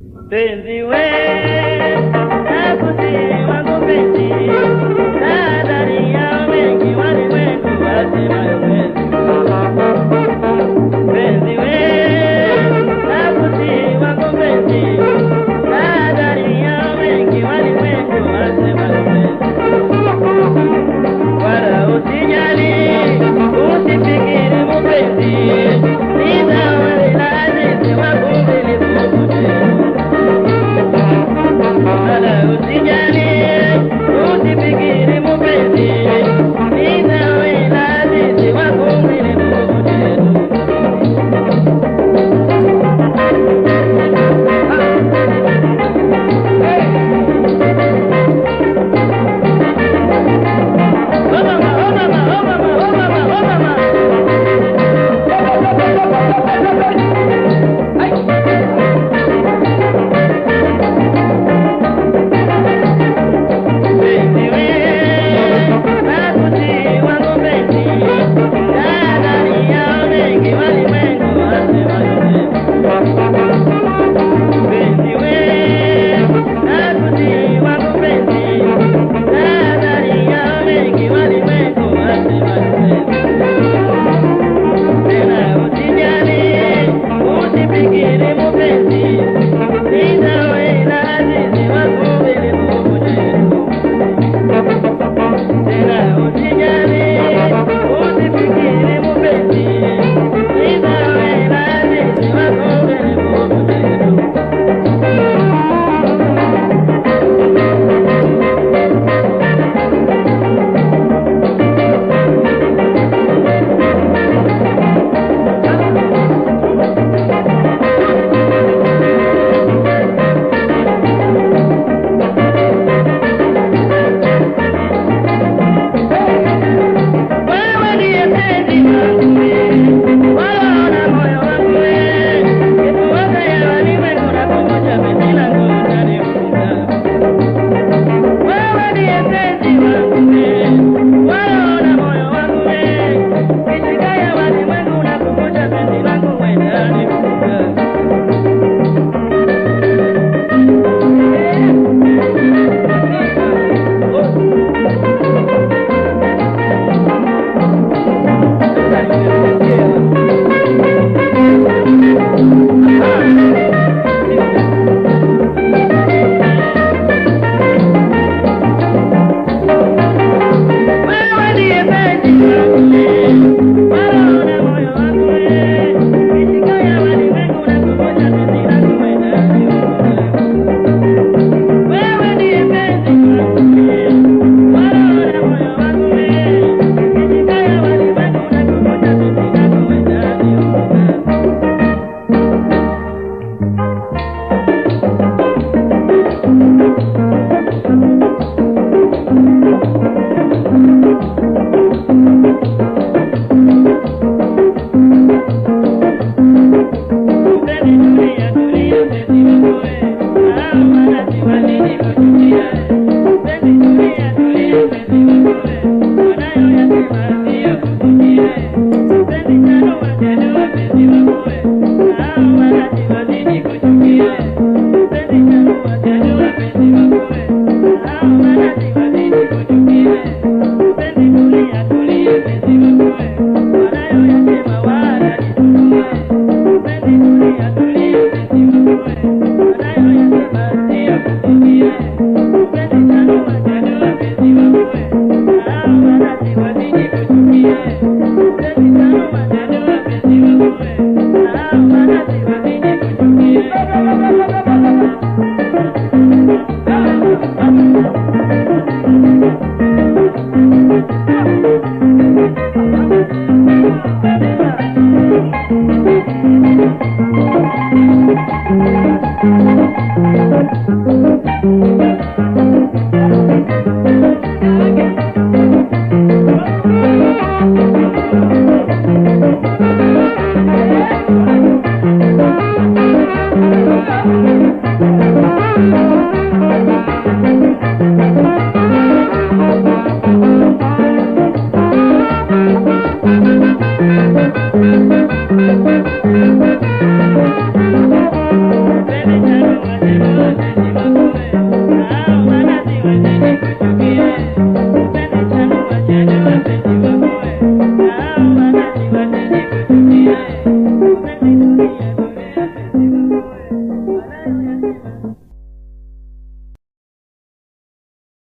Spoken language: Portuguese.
We, nakusi wangu penzi, tahadhari Thank you.